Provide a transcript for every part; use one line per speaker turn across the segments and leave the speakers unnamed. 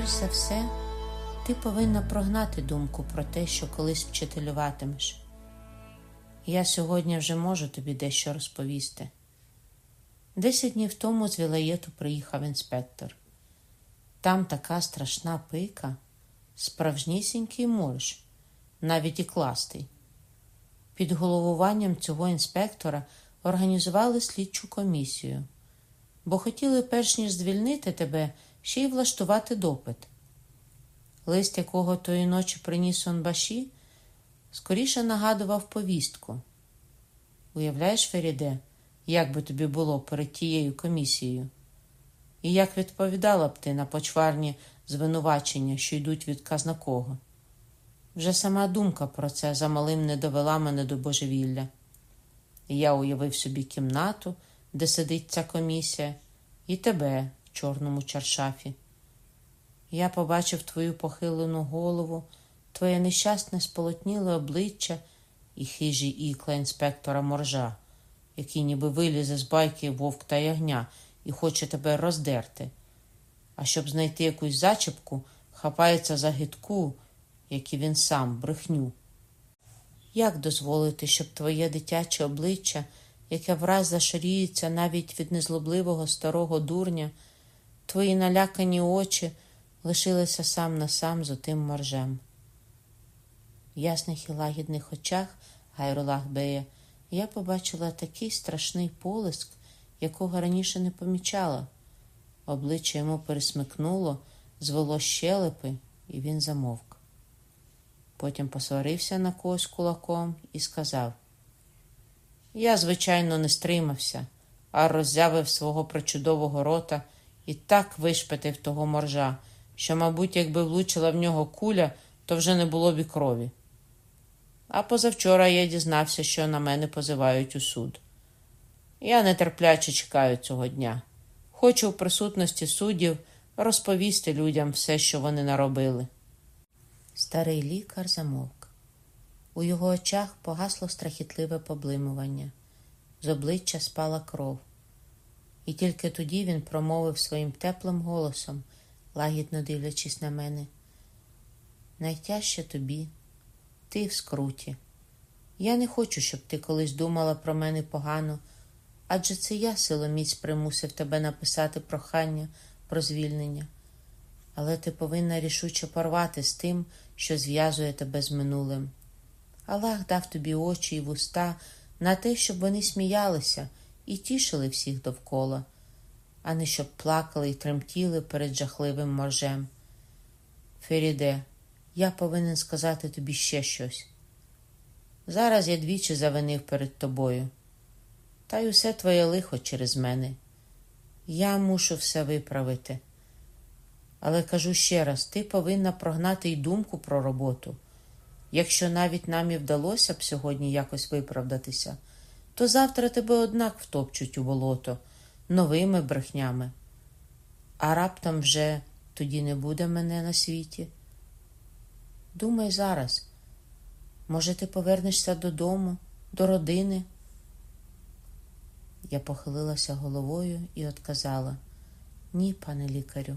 Перш за все, ти повинна прогнати думку про те, що колись вчителюватимеш. Я сьогодні вже можу тобі дещо розповісти. Десять днів тому з Вілаєту приїхав інспектор. Там така страшна пика, справжнісінький морж, навіть і кластий. Під головуванням цього інспектора організували слідчу комісію, бо хотіли, перш ніж звільнити тебе, ще й влаштувати допит. Лист, якого тої ночі приніс Онбаші, скоріше нагадував повістку. Уявляєш, Феріде, як би тобі було перед тією комісією? І як відповідала б ти на почварні звинувачення, що йдуть від казнакого? Вже сама думка про це замалим не довела мене до божевілля. І я уявив собі кімнату, де сидить ця комісія, і тебе чорному чаршафі. Я побачив твою похилену голову, твоє нещасне сполотніле обличчя і хижі ікла інспектора моржа, який ніби вилізе з байки вовк та ягня і хоче тебе роздерти. А щоб знайти якусь зачіпку, хапається за гидку, як і він сам, брехню. Як дозволити, щоб твоє дитяче обличчя, яке враз зашаріється навіть від незлобливого старого дурня, твої налякані очі лишилися сам на сам з отим моржем? В ясних і лагідних очах Гайрулах Бея я побачила такий страшний полиск, якого раніше не помічала. Обличчя йому пересмикнуло, звело щелепи, і він замовк. Потім посварився на когось кулаком і сказав: Я, звичайно, не стримався, а роззявив свого причудового рота і так вишпетив того моржа, що, мабуть, якби влучила в нього куля, то вже не було б і крові. А позавчора я дізнався, що на мене позивають у суд. Я нетерпляче чекаю цього дня. Хочу в присутності суддів розповісти людям все, що вони наробили. Старий лікар замовк. У його очах погасло страхітливе поблимування, з обличчя спала кров. І тільки тоді він промовив своїм теплим голосом, лагідно дивлячись на мене. Найтяжче тобі, ти в скруті. Я не хочу, щоб ти колись думала про мене погано, адже це я силоміць примусив тебе написати прохання про звільнення. Але ти повинна рішуче порвати з тим, що зв'язує тебе з минулим. Аллах дав тобі очі і вуста на те, щоб вони сміялися і тішили всіх довкола, а не щоб плакали і тремтіли перед жахливим моржем. Феріде, я повинен сказати тобі ще щось. Зараз я двічі завинив перед тобою, та й усе твоє лихо через мене. Я мушу все виправити. Але кажу ще раз: ти повинна прогнати й думку про роботу. Якщо навіть нам і вдалося б сьогодні якось виправдатися, то завтра тебе однак втопчуть у болото новими брехнями. А раптом вже тоді не буде мене на світі. Думай зараз, може, ти повернешся додому, до родини? Я похилилася головою і отказала ні, пане лікарю.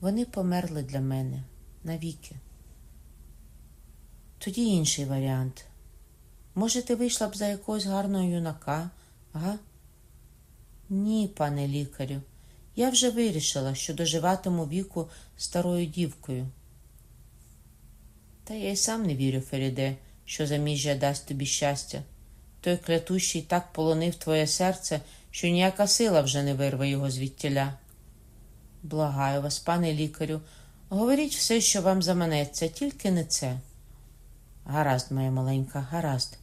Вони померли для мене навіки. Тоді інший варіант. Може, ти вийшла б за якогось гарного юнака, га? Ні, пане лікарю, я вже вирішила, що доживатиму віку старою дівкою. Та я й сам не вірю, Феріде, що заміжжя дасть тобі щастя. Той клятущий так полонив твоє серце, що ніяка сила вже не вирве його звідтіля. Благаю вас, пане лікарю, говоріть все, що вам заманеться, тільки не це. Гаразд, моя маленька, гаразд.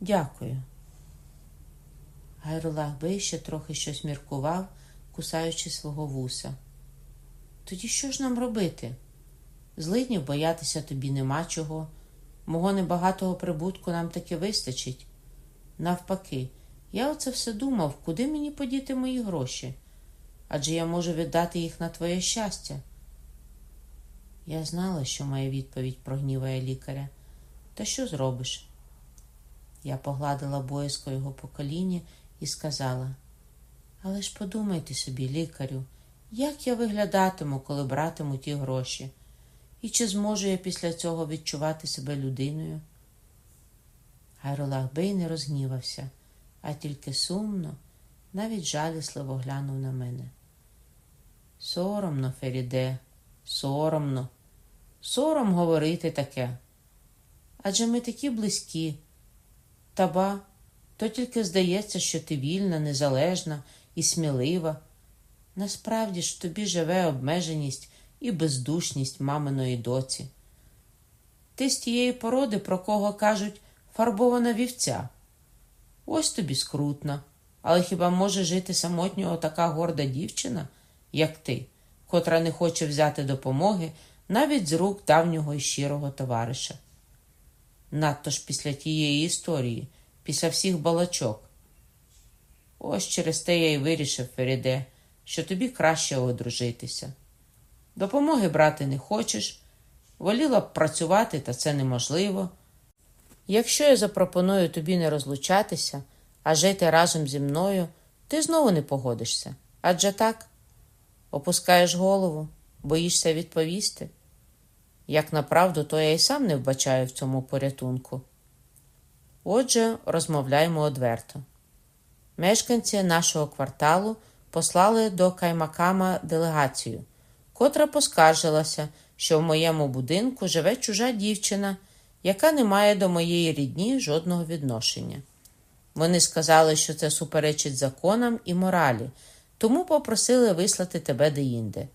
Дякую. Гайрулах Бей ще трохи щось міркував, кусаючи свого вуса. Тоді що ж нам робити? Злиднів боятися тобі нема чого. Мого небагатого прибутку нам таки вистачить. Навпаки, я оце все думав, куди мені подіти мої гроші адже я можу віддати їх на твоє щастя. Я знала, що моя відповідь прогніває лікаря. Та що зробиш? Я погладила боязко його по коліні і сказала: Але ж подумайте собі, лікарю, як я виглядатиму, коли братиму ті гроші, і чи зможу я після цього відчувати себе людиною? Гайролах Бей не розгнівався, а тільки сумно, навіть жалісливо глянув на мене. Соромно, Феріде, соромно, сором говорити таке. Адже ми такі близькі. Та ба, то тільки здається, що ти вільна, незалежна і смілива. Насправді ж тобі живе обмеженість і бездушність маминої доці. Ти з тієї породи, про кого кажуть, фарбована вівця. Ось тобі скрутна, але хіба може жити самотнього така горда дівчина, як ти, котра не хоче взяти допомоги навіть з рук давнього і щирого товариша? Надто ж після тієї історії, після всіх балачок. Ось через те я й вирішив, Феріде, що тобі краще одружитися. Допомоги брати не хочеш, воліла б працювати, та це неможливо. Якщо я запропоную тобі не розлучатися, а жити разом зі мною, ти знову не погодишся. Адже так опускаєш голову, боїшся відповісти. Як направду, то я й сам не вбачаю в цьому порятунку. Отже, розмовляємо одверто. Мешканці нашого кварталу послали до Каймакама делегацію, котра поскаржилася, що в моєму будинку живе чужа дівчина, яка не має до моєї рідні жодного відношення. Вони сказали, що це суперечить законам і моралі, тому попросили вислати тебе деінде.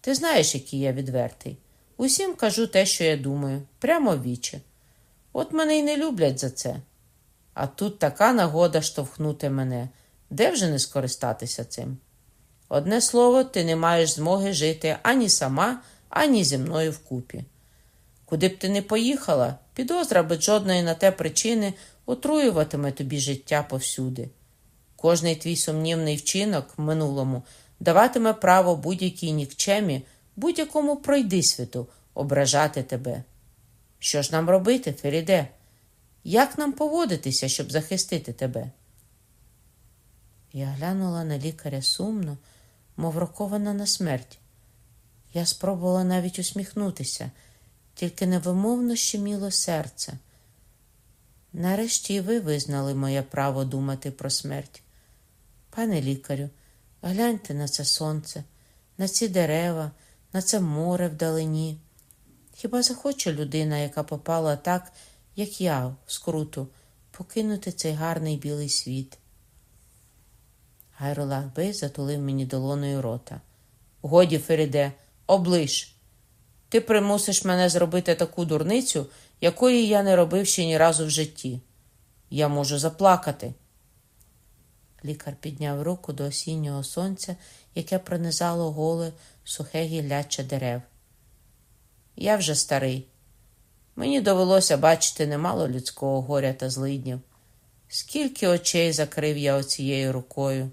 Ти знаєш, який я відвертий. Усім кажу те, що я думаю, прямо в вічі. От мене й не люблять за це. А тут така нагода штовхнути мене. Де вже не скористатися цим? Одне слово, ти не маєш змоги жити ані сама, ані зі мною вкупі. Куди б ти не поїхала, підозра без жодної на те причини отруюватиме тобі життя повсюди. Кожний твій сумнівний вчинок в минулому даватиме право будь-якій нікчемі, будь-якому пройдисвіту ображати тебе. Що ж нам робити, Феріде? Як нам поводитися, щоб захистити тебе? Я глянула на лікаря сумно, мов рокована на смерть. Я спробувала навіть усміхнутися, тільки невимовно щеміло серце. Нарешті і ви визнали моє право думати про смерть. Пане лікарю, гляньте на це сонце, на ці дерева, на це море вдалині. Хіба захоче людина, яка попала так, як я, в скруту, покинути цей гарний білий світ? Гайролах Бей затулив мені долоною рота. Годі, Феріде, оближ. Ти примусиш мене зробити таку дурницю, якої я не робив ще ні разу в житті. Я можу заплакати. Лікар підняв руку до осіннього сонця, яке пронизало голе, сухе гілляче дерев. Я вже старий. Мені довелося бачити немало людського горя та злиднів. Скільки очей закрив я оцією рукою.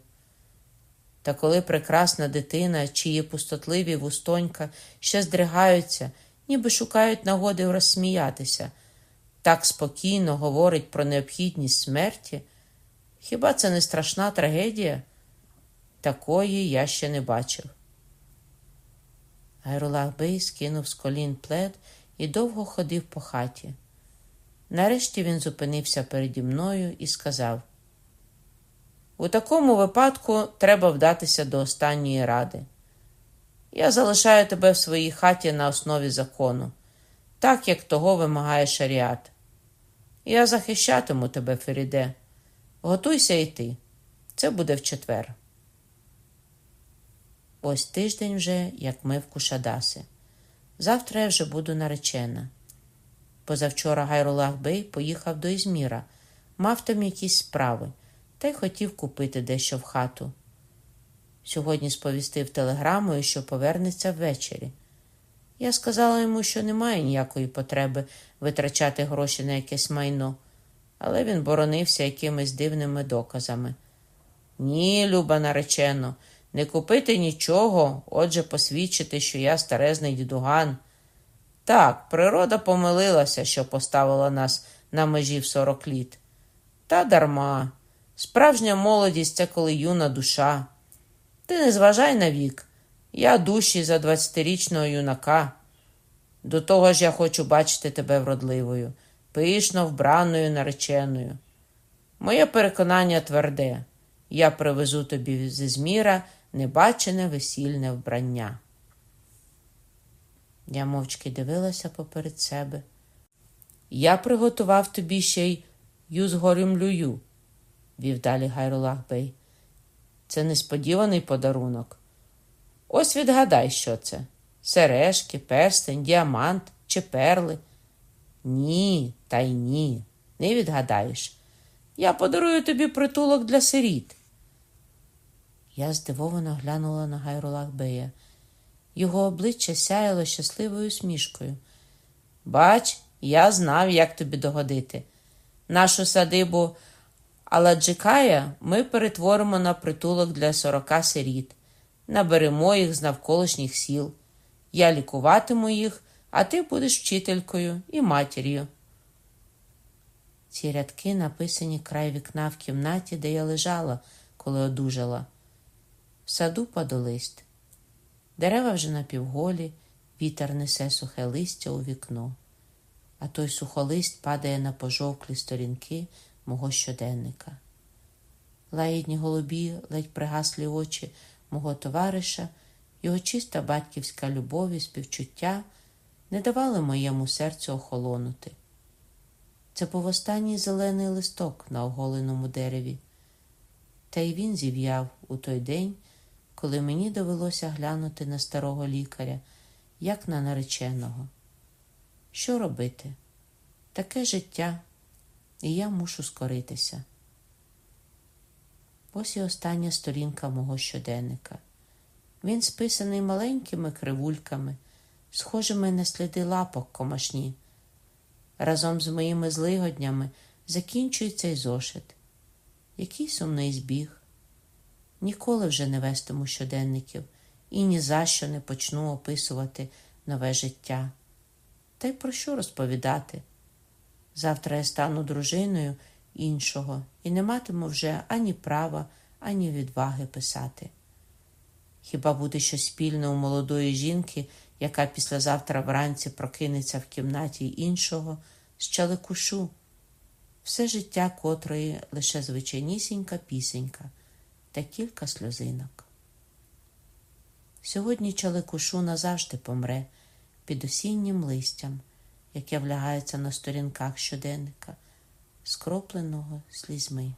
Та коли прекрасна дитина, чиї пустотливі вустонька ще здригаються, ніби шукають нагоди розсміятися, так спокійно говорить про необхідність смерті, хіба це не страшна трагедія? Такої я ще не бачив. Гайрулах Бей скинув з колін плед і довго ходив по хаті. Нарешті він зупинився переді мною і сказав: У такому випадку треба вдатися до останньої ради. Я залишаю тебе в своїй хаті на основі закону, так як того вимагає шаріат. Я захищатиму тебе, Феріде. Готуйся йти. Це буде в четвер. Ось тиждень вже, як ми в Кушадаси. Завтра я вже буду наречена. Позавчора Гайрулах Бей поїхав до Ізміра, мав там якісь справи, та й хотів купити дещо в хату. Сьогодні сповістив телеграмою, що повернеться ввечері. Я сказала йому, що немає ніякої потреби витрачати гроші на якесь майно, але він боронився якимись дивними доказами. Ні, люба наречено, не купити нічого, отже, посвідчити, що я старезний дідуган. Так, природа помилилася, що поставила нас на межі в сорок літ. Та дарма. Справжня молодість це коли юна душа. Ти не зважай на вік. Я дужчий за двадцятирічного юнака. До того ж я хочу бачити тебе вродливою, пишно вбраною нареченою. Моє переконання тверде я привезу тобі зі зміра небачене весільне вбрання. Я мовчки дивилася поперед себе. Я приготував тобі ще й юзгорюмлюю, вів далі Гайрулах Бей. Це несподіваний подарунок. Ось відгадай, що це сережки, перстень, діамант чи перли. Ні, та й ні, не відгадаєш. Я подарую тобі притулок для сиріт. Я здивовано глянула на Гайрулах Бея. Його обличчя сяяло щасливою смішкою. Бач, я знав, як тобі догодити. Нашу садибу Аладжикая ми перетворимо на притулок для сорока сиріт, наберемо їх з навколишніх сіл. Я лікуватиму їх, а ти будеш вчителькою і матір'ю. Ці рядки написані край вікна в кімнаті, де я лежала, коли одужала. В саду падолист. Дерева вже напівголі, вітер несе сухе листя у вікно, а той сухолист падає на пожовклі сторінки мого щоденника. Лагідні голубі, ледь пригаслі очі мого товариша, його чиста батьківська любов і співчуття не давали моєму серцю охолонути. Це був останній зелений листок на оголеному дереві, та й він зів'яв у той день, коли мені довелося глянути на старого лікаря, як на нареченого. Що робити? Таке життя, і я мушу скоритися. Ось і остання сторінка мого щоденника. Він списаний маленькими кривульками, схожими на сліди лапок комашні. Разом з моїми злигоднями закінчується й зошит. Який сумний збіг. Ніколи вже не вестиму щоденників і ні за що не почну описувати нове життя. Та й про що розповідати? Завтра я стану дружиною іншого і не матиму вже ані права, ані відваги писати. Хіба буде щось спільне у молодої жінки, яка післязавтра вранці прокинеться в кімнаті іншого, з чаликушу, все життя котрої лише звичайнісінька пісенька та кілька сльозинок. Сьогодні чаликушу назавжди помре під осіннім листям, яке влягається на сторінках щоденника, скропленого слізьми.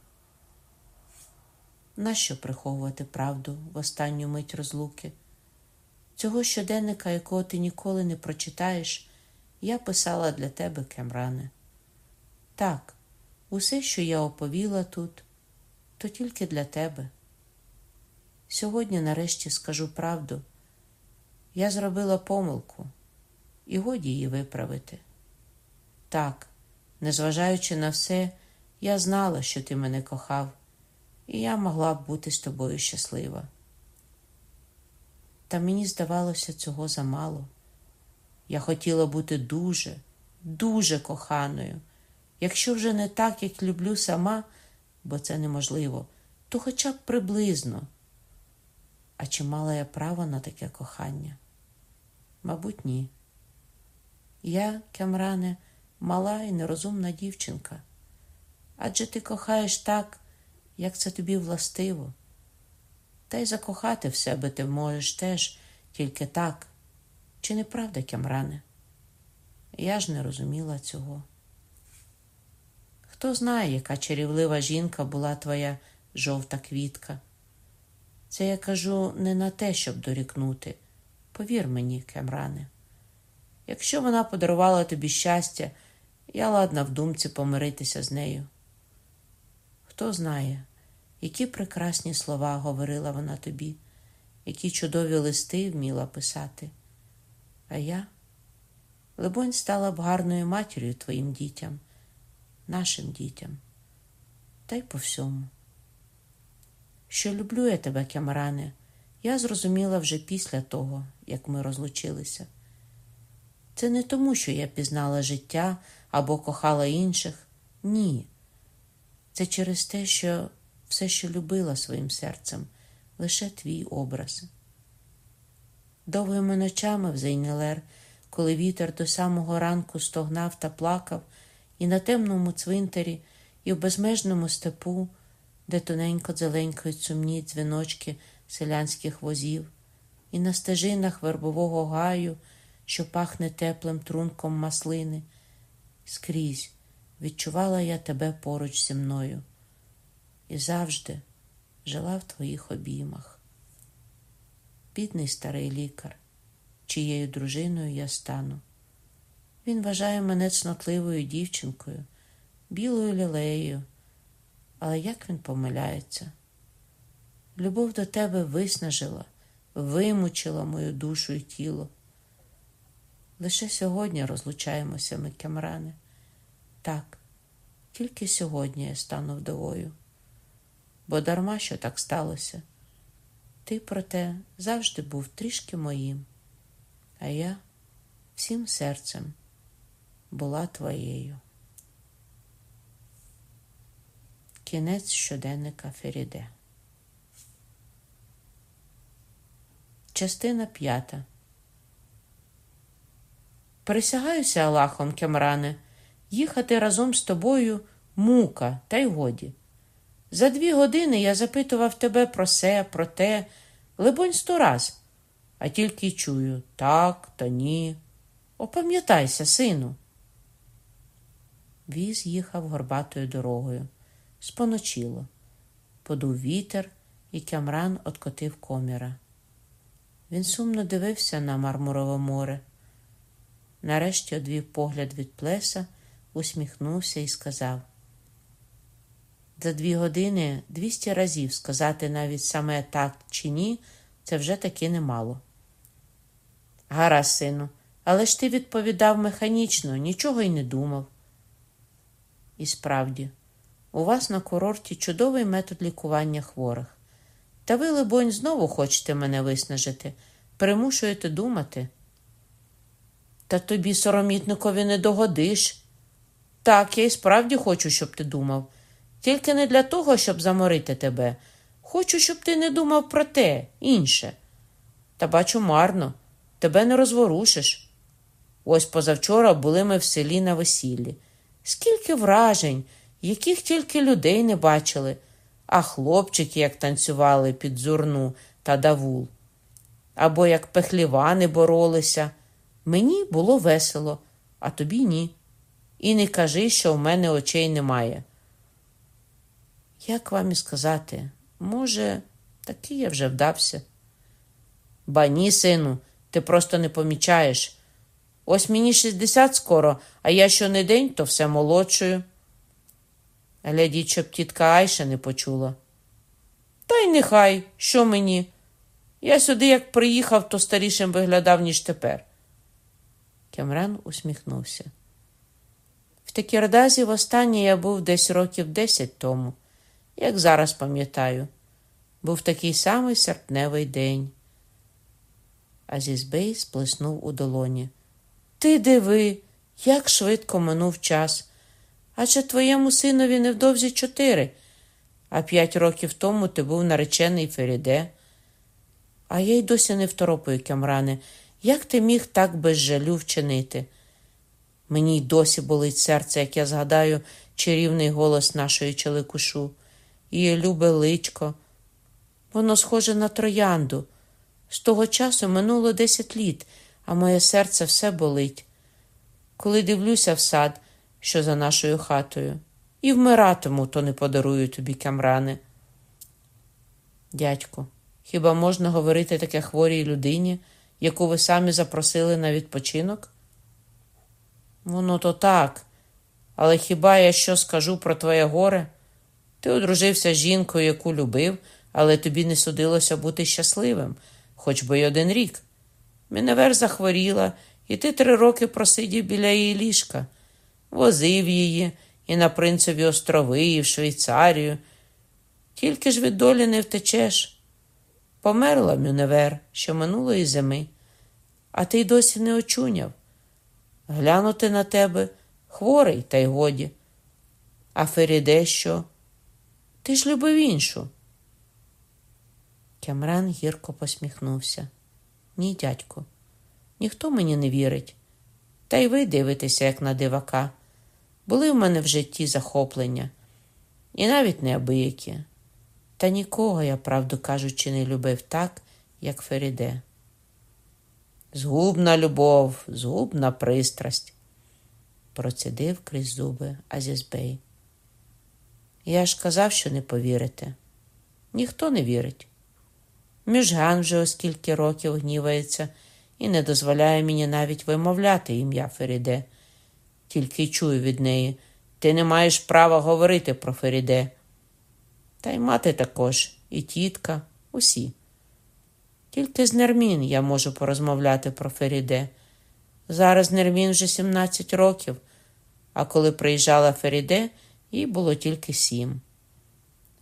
Нащо приховувати правду в останню мить розлуки? Цього щоденника, якого ти ніколи не прочитаєш, я писала для тебе, Кемране. Так, усе, що я оповіла тут, то тільки для тебе. Сьогодні, нарешті, скажу правду. Я зробила помилку, і годі її виправити. Так, незважаючи на все, я знала, що ти мене кохав, і я могла б бути з тобою щаслива. Та мені здавалося цього замало. Я хотіла бути дуже, дуже коханою. Якщо вже не так, як люблю сама, бо це неможливо, то хоча б приблизно. А чи мала я право на таке кохання? Мабуть, ні. Я, Кемране, мала і нерозумна дівчинка. Адже ти кохаєш так, як це тобі властиво. Та й закохати в себе ти можеш теж тільки так. Чи не правда, Кемране? Я ж не розуміла цього. Хто знає, яка чарівлива жінка була твоя жовта квітка? Це я кажу не на те, щоб дорікнути. Повір мені, Кемране. Якщо вона подарувала тобі щастя, я ладна в думці помиритися з нею. Хто знає, які прекрасні слова говорила вона тобі, які чудові листи вміла писати. А я, либонь, стала б гарною матір'ю твоїм дітям, нашим дітям, та й по всьому. Що люблю я тебе, Кемране, я зрозуміла вже після того, як ми розлучилися. Це не тому, що я пізнала життя або кохала інших. Ні. Це через те, що все, що любила своїм серцем, лише твій образ. Довгими ночами в Зейнелер, коли вітер до самого ранку стогнав та плакав, і на темному цвинтарі, і в безмежному степу, де тоненько зеленькають сумні дзвіночки селянських возів, і на стежинах вербового гаю, що пахне теплим трунком маслини, скрізь відчувала я тебе поруч зі мною і завжди жила в твоїх обіймах. Бідний старий лікар, чиєю дружиною я стану. Він вважає мене цнотливою дівчинкою, білою лілеєю, але як він помиляється? Любов до тебе виснажила, вимучила мою душу і тіло. Лише сьогодні розлучаємося ми, Кемране. Так, тільки сьогодні я стану вдовою, бо дарма що так сталося. Ти, проте, завжди був трішки моїм, а я всім серцем була твоєю. Кінець щоденника Феріде. Частина п'ята. Присягаюся Аллахом, Кемране, їхати разом з тобою мука, та й годі. За дві години я запитував тебе про се, про те, либонь, сто раз, а тільки й чую так та ні. Опам'ятайся, сину. Віз їхав горбатою дорогою. Споночило. Подув вітер, і Кямран откотив коміра. Він сумно дивився на Мармурове море. Нарешті одвів погляд від плеса, усміхнувся і сказав: За дві години двісті разів сказати навіть саме так чи ні, це вже таки немало. Гаразд, сину, але ж ти відповідав механічно, нічого й не думав. І справді, у вас на курорті чудовий метод лікування хворих. Та ви, либонь, знову хочете мене виснажити, примушуєте думати. Та тобі, соромітникові, не догодиш. Так, я і справді хочу, щоб ти думав. Тільки не для того, щоб заморити тебе. Хочу, щоб ти не думав про те, інше. Та бачу, марно, тебе не розворушиш. Ось позавчора були ми в селі на весіллі. Скільки вражень, яких тільки людей не бачили, а хлопчики як танцювали під зурну та давул. Або як пехлівани боролися. Мені було весело, а тобі ні. І не кажи, що в мене очей немає. Як вам і сказати, може, таки я вже вдався. Ба ні, сину, ти просто не помічаєш. Ось мені 60 скоро, а я щонедень, то все молодшою. Глядіть, щоб тітка Айша не почула. Та й нехай, що мені? Я сюди, як приїхав, то старішим виглядав, ніж тепер. Кемран усміхнувся. В Текірдазі востаннє я був десь років десять тому, як зараз пам'ятаю, був такий самий серпневий день. Азізбей сплеснув у долоні. Ти диви, як швидко минув час. Адже твоєму синові невдовзі чотири, а п'ять років тому ти був наречений Феріде. А я й досі не второпаю, Кямране, як ти міг так без жалю вчинити? Мені й досі болить серце, як я згадаю чарівний голос нашої челикушу, її любе личко. Воно схоже на троянду. З того часу минуло десять літ, а моє серце все болить. Коли дивлюся в сад, що за нашою хатою, і вмиратиму, то не подарую тобі камрани. Дядько, хіба можна говорити таке хворій людині? яку ви самі запросили на відпочинок? Воно то так, але хіба я що скажу про твоє горе? Ти одружився з жінкою, яку любив, але тобі не судилося бути щасливим, хоч би й один рік. Міневер захворіла, і ти три роки просидів біля її ліжка, возив її і на принцеві острови, і в Швейцарію. Тільки ж від долі не втечеш. Померла Мюневер що минулої зими, а ти й досі не очуняв. Глянути на тебе хворий, та й годі. А Феріде що? Ти ж любив іншу. Кямран гірко посміхнувся. Ні, дядьку, ніхто мені не вірить. Та й ви дивитеся, як на дивака. Були в мене в житті захоплення, і навіть неабиякі. Та нікого, я, правду кажучи, не любив так, як Феріде. Згубна любов, згубна пристрасть, процідив крізь зуби Азізбей. Я ж казав, що не повірите. Ніхто не вірить. Міжган вже оскільки років гнівається і не дозволяє мені навіть вимовляти ім'я Феріде. Тільки й чую від неї. Ти не маєш права говорити про Феріде. Та й мати також, і тітка, усі. Тільки з Нермін я можу порозмовляти про Феріде. Зараз Нермін вже 17 років, а коли приїжджала Феріде, їй було тільки сім.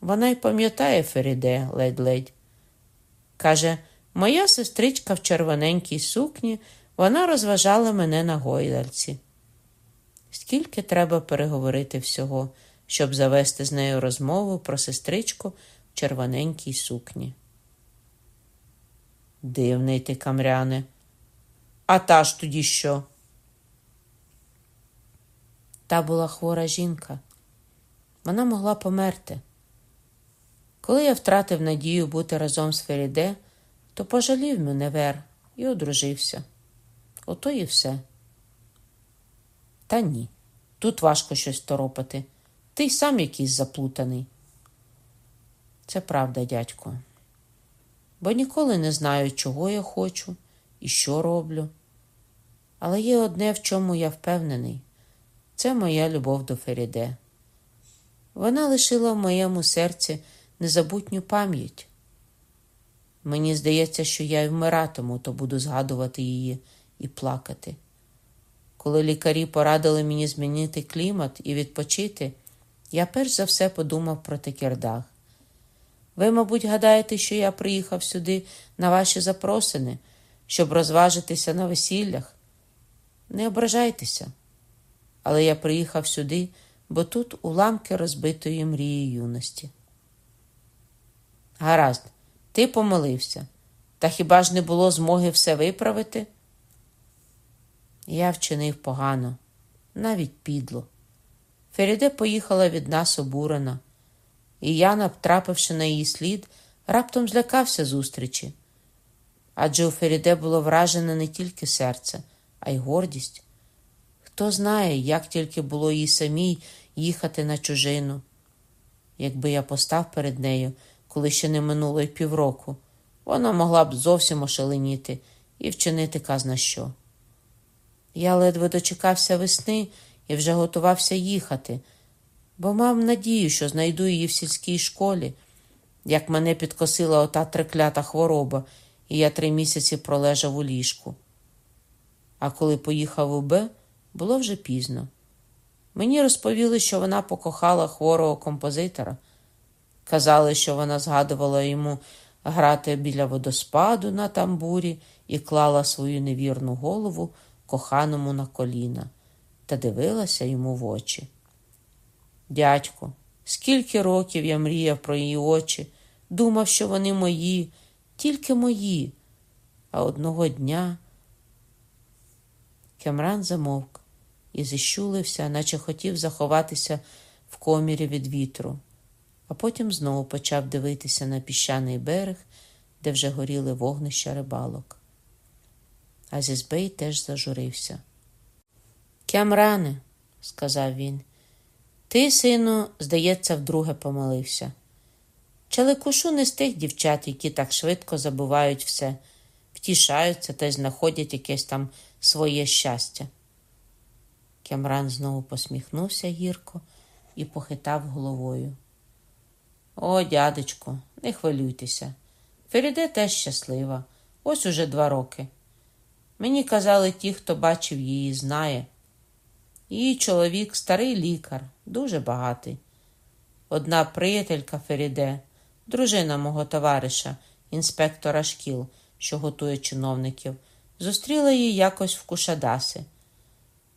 Вона й пам'ятає Феріде ледь-ледь. Каже, моя сестричка в червоненькій сукні, вона розважала мене на гойдальці. Скільки треба переговорити всього, щоб завести з нею розмову про сестричку в червоненькій сукні. Дивний ти, камряне. А та ж тоді що? Та була хвора жінка. Вона могла померти. Коли я втратив надію бути разом з Феріде, то пожалів Мюневер і одружився. Ото і все. Та ні, тут важко щось торопати. Ти й сам якийсь заплутаний. Це правда, дядько. Бо ніколи не знаю, чого я хочу і що роблю. Але є одне, в чому я впевнений це моя любов до Феріде. Вона лишила в моєму серці незабутню пам'ять. Мені здається, що я й вмиратиму, то буду згадувати її і плакати. Коли лікарі порадили мені змінити клімат і відпочити, я перш за все подумав про Текердах. Ви, мабуть, гадаєте, що я приїхав сюди на ваші запросини, щоб розважитися на весіллях? Не ображайтеся. Але я приїхав сюди, бо тут уламки розбитої мрії юності. Гаразд, ти помилився. Та хіба ж не було змоги все виправити? Я вчинив погано, навіть підло. Феріде поїхала від нас обурена, і я, натрапивши на її слід, раптом злякався зустрічі. Адже у Феріде було вражене не тільки серце, а й гордість. Хто знає, як тільки було їй самій їхати на чужину. Якби я постав перед нею, коли ще не минуло й півроку, вона могла б зовсім ошаленіти і вчинити казна що. Я ледве дочекався весни і вже готувався їхати, бо мав надію, що знайду її в сільській школі, як мене підкосила ота треклята хвороба, і я три місяці пролежав у ліжку. А коли поїхав у Б, було вже пізно. Мені розповіли, що вона покохала хворого композитора. Казали, що вона згадувала йому грати біля водоспаду на тамбурі і клала свою невірну голову коханому на коліна та дивилася йому в очі. Дядько, скільки років я мріяв про її очі, думав, що вони мої, тільки мої. А одного дня Кемран замовк і зіщулився, наче хотів заховатися в комірі від вітру, а потім знову почав дивитися на піщаний берег, де вже горіли вогнища рибалок. Азізбей теж зажурився. Кямране, сказав він, ти, сину, здається, вдруге помилився. Челекушу не з тих дівчат, які так швидко забувають все, втішаються та й знаходять якесь там своє щастя. Кямран знову посміхнувся гірко і похитав головою. О, дядечко, не хвилюйтеся. Феріде теж щаслива, ось уже два роки. Мені казали ті, хто бачив її, знає. Її чоловік старий лікар, дуже багатий. Одна приятелька Феріде, дружина мого товариша, інспектора шкіл, що готує чиновників, зустріла її якось в Кушадаси.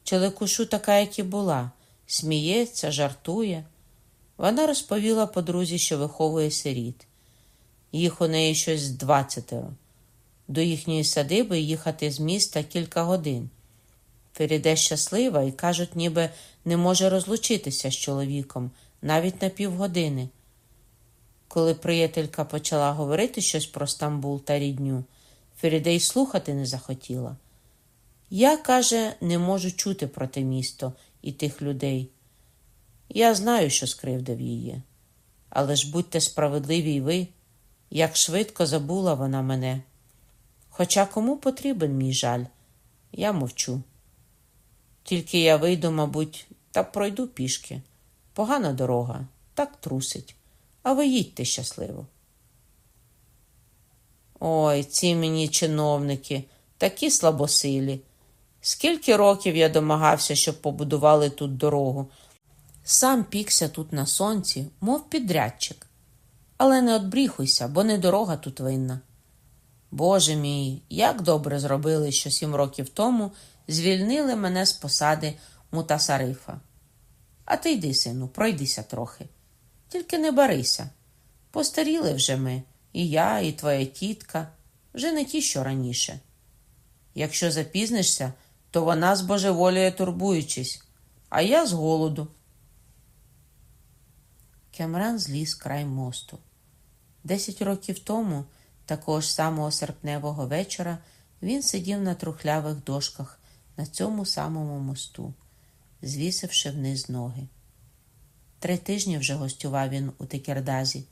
Челекушу така, як і була, сміється, жартує. Вона розповіла подрузі, що виховує сиріт. Їх у неї щось двадцятеро. До їхньої садиби їхати з міста кілька годин. Феріде щаслива і, кажуть, ніби не може розлучитися з чоловіком навіть на півгодини. Коли приятелька почала говорити щось про Стамбул та рідню, Феріде й слухати не захотіла. Я, каже, не можу чути про те місто і тих людей. Я знаю, що скривдив її. Але ж будьте справедливі й ви, як швидко забула вона мене. Хоча кому потрібен мій жаль, я мовчу. Тільки я вийду, мабуть, та пройду пішки. Погана дорога, так трусить, а ви їдьте щасливо. Ой, ці мені чиновники, такі слабосилі. Скільки років я домагався, щоб побудували тут дорогу. Сам пікся тут на сонці, мов підрядчик. Але не отбріхуйся, бо не дорога тут винна. Боже мій, як добре зробили, що сім років тому звільнили мене з посади мутасарифа. А ти йди, сину, пройдися трохи. Тільки не барися. Постаріли вже ми, і я, і твоя тітка, вже не ті, що раніше. Якщо запізнишся, то вона збожеволює, турбуючись, а я з голоду. Кемран зліз край мосту. Десять років тому, такого ж самого серпневого вечора, він сидів на трухлявих дошках на цьому самому мосту, звісивши вниз ноги. Три тижні вже гостював він у Текердазі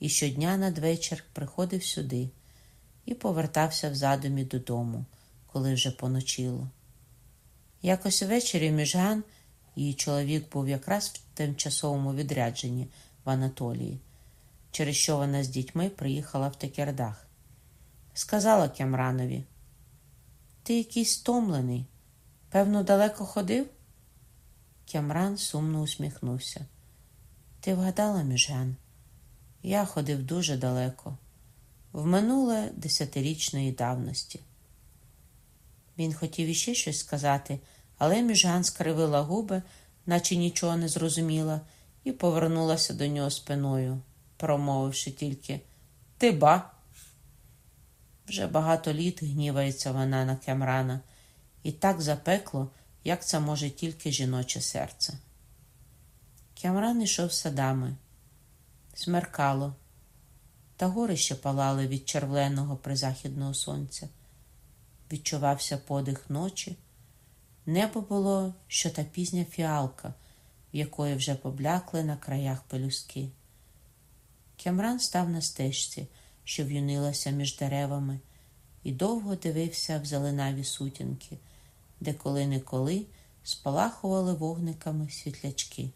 і щодня надвечір приходив сюди і повертався в задумі додому, коли вже поночило. Якось увечері Міжган, її чоловік був якраз в тимчасовому відрядженні в Анатолії, через що вона з дітьми приїхала в Текердах. Сказала Кемранові, ти якийсь стомлений. Певно, далеко ходив? Кямран сумно усміхнувся. Ти вгадала, Міжган? Я ходив дуже далеко, в минуле десятирічної давності. Він хотів іще щось сказати, але Міжган скривила губи, наче нічого не зрозуміла, і повернулася до нього спиною, промовивши тільки Ти ба. Вже багато літ гнівається вона на Кемрана, і так запекло, як це може тільки жіноче серце. Кемран ішов садами, смеркало, та гори ще палали від червленого призахідного сонця. Відчувався подих ночі. Небо було, що та пізня фіалка, в якої вже поблякли на краях пелюски. Кемран став на стежці, що в'юнилася між деревами, і довго дивився в зеленаві сутінки, де коли-неколи спалахували вогниками світлячки.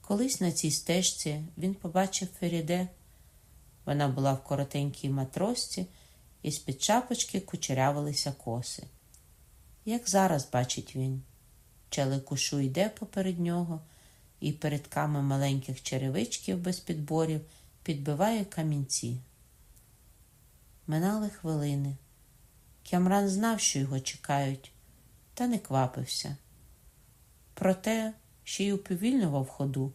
Колись на цій стежці він побачив Феріде. Вона була в коротенькій матросці, і з під чапочки кучерявилися коси. Як зараз бачить він, челикушу йде поперед нього і передками маленьких черевичків без підборів підбиває камінці. Минали хвилини. Кямран знав, що його чекають, та не квапився. Проте ще й уповільнював ходу,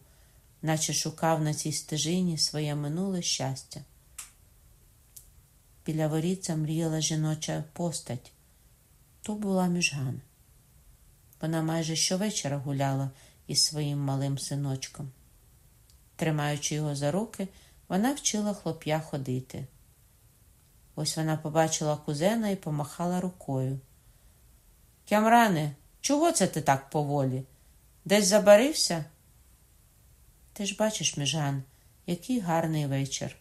наче шукав на цій стежині своє минуле щастя. Біля воріця мріяла жіноча постать. То була міжган. Вона майже щовечора гуляла із своїм малим синочком. Тримаючи його за руки, вона вчила хлоп'я ходити. Ось вона побачила кузена і помахала рукою. Кямране, чого це ти так поволі? Десь забарився? Ти ж бачиш, Міжан, який гарний вечір.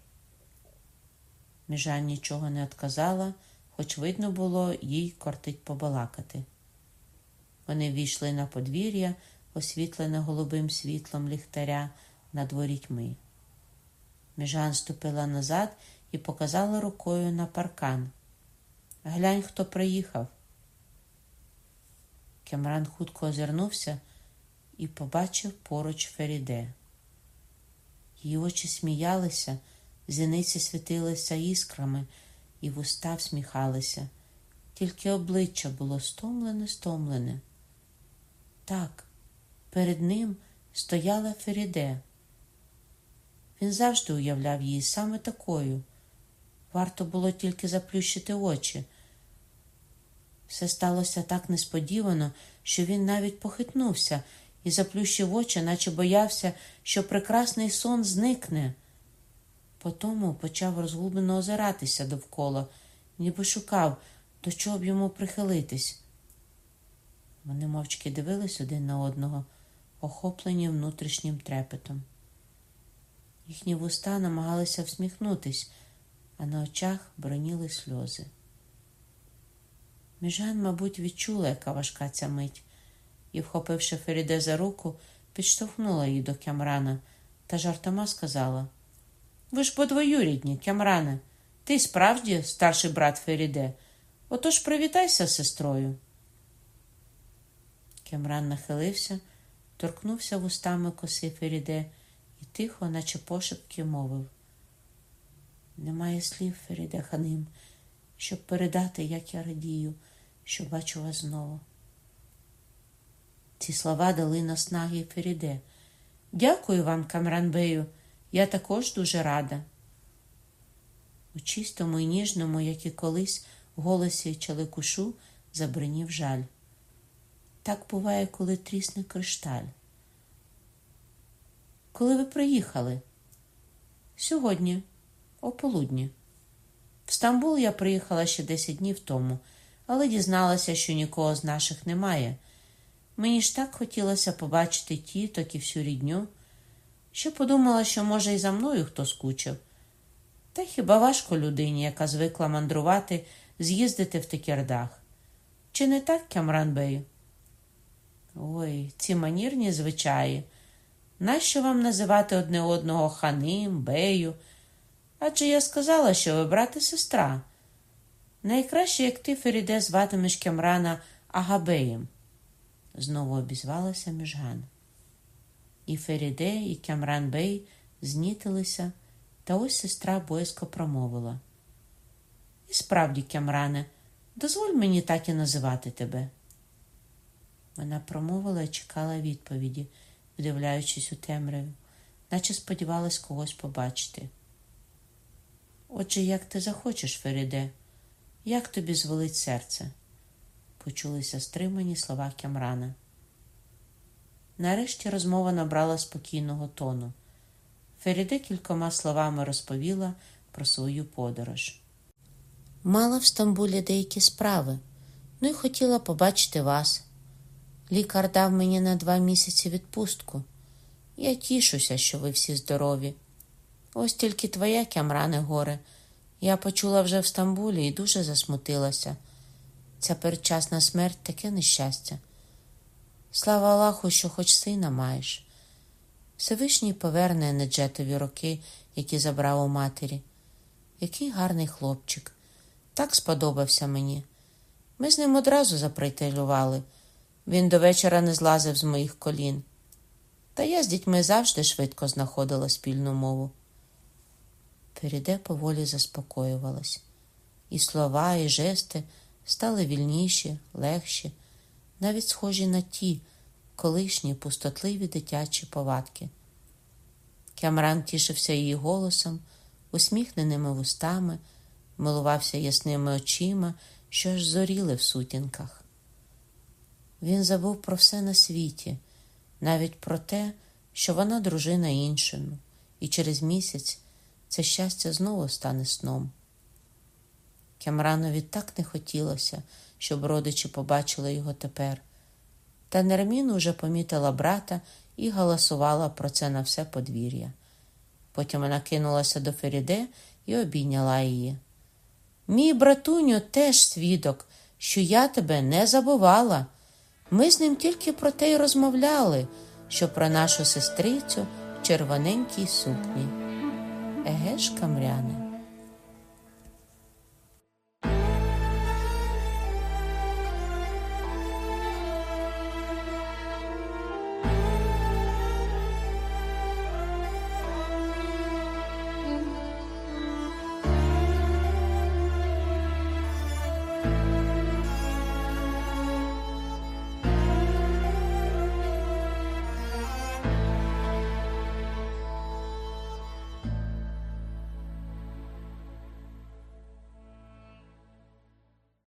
Міжан нічого не отказала, хоч видно було, їй кортить побалакати. Вони війшли на подвір'я, освітлене голубим світлом ліхтаря над ворітьми. Міжан ступила назад і показала рукою на паркан. Глянь, хто приїхав. Кемран хутко озирнувся і побачив поруч Феріде. Її очі сміялися, зіниці світилися іскрами, і вуста всміхалися, тільки обличчя було стомлене, стомлене. Так, перед ним стояла Феріде. Він завжди уявляв її саме такою. Варто було тільки заплющити очі. Все сталося так несподівано, що він навіть похитнувся і заплющив очі, наче боявся, що прекрасний сон зникне. Потому почав розгублено озиратися довкола, ніби шукав, до чого б йому прихилитись. Вони мовчки дивились один на одного, охоплені внутрішнім трепетом. Їхні вуста намагалися всміхнутись, а на очах бриніли сльози. Міжган, мабуть, відчула, яка важка ця мить, і, вхопивши Феріде за руку, підштовхнула її до Кямрана та жартома сказала: Ви ж двоюрідні, Кямране, ти справді старший брат Феріде. Отож привітайся з сестрою. Кемран нахилився, торкнувся вустами коси Феріде і тихо, наче пошепки, мовив. Немає слів, Феріде Ханим, щоб передати, як я радію, що бачу вас знову. Ці слова дали наснаги Феріде. Дякую вам, Кямран-бею, я також дуже рада. У чистому і ніжному, як і колись, голосі Чаликушу забринів жаль. Так буває, коли трісне кришталь. Коли ви приїхали? Сьогодні, о полудні. В Стамбул я приїхала ще 10 днів тому, але дізналася, що нікого з наших немає. Мені ж так хотілося побачити тіток і всю рідню, що подумала, що, може, і за мною хто скучив. Та хіба важко людині, яка звикла мандрувати, з'їздити в Текердах? Чи не так, Кямран-бею? Ой, ці манірні звичаї. Нащо вам називати одне одного ханим, бею? Адже я сказала, що ви брат і сестра. Найкраще, як ти, Феріде, зватимеш Кемрана-агабеєм, знову обізвалася Міжган. І Феріде, і Кемран Бей знітилися, та ось сестра боязко промовила. І справді, Кемране, дозволь мені так і називати тебе. Вона промовила і чекала відповіді, вдивляючись у темряву, наче сподівалась когось побачити. Отже, як ти захочеш, Феріде, як тобі звелить серце? почулися стримані слова Кямрана. Нарешті розмова набрала спокійного тону. Феріде кількома словами розповіла про свою подорож. Мала в Стамбулі деякі справи, ну і хотіла побачити вас. Лікар дав мені на два місяці відпустку. Я тішуся, що ви всі здорові. Ось тільки твоя кямране горе. Я почула вже в Стамбулі і дуже засмутилася. Ця передчасна смерть таке нещастя. Слава Аллаху, що хоч сина маєш. Всевишній поверне Неджетові роки, які забрав у матері. Який гарний хлопчик. Так сподобався мені. Ми з ним одразу запритилювали. Він до вечора не злазив з моїх колін. Та я з дітьми завжди швидко знаходила спільну мову. Періде поволі заспокоювалась. І слова, і жести стали вільніші, легші, навіть схожі на ті колишні пустотливі дитячі повадки. Кямран тішився її голосом, усміхненими вустами, милувався ясними очима, що аж зоріли в сутінках. Він забув про все на світі, навіть про те, що вона дружина іншому, і через місяць це щастя знову стане сном. Кямранові так не хотілося, щоб родичі побачили його тепер. Та Нермін уже помітила брата і галасувала про це на все подвір'я. Потім вона кинулася до Феріде і обійняла її. Мій братуню теж свідок, що я тебе не забувала. Ми з ним тільки про те й розмовляли, що про нашу сестрицю в червоненькій сукні. Еге ж, камряне.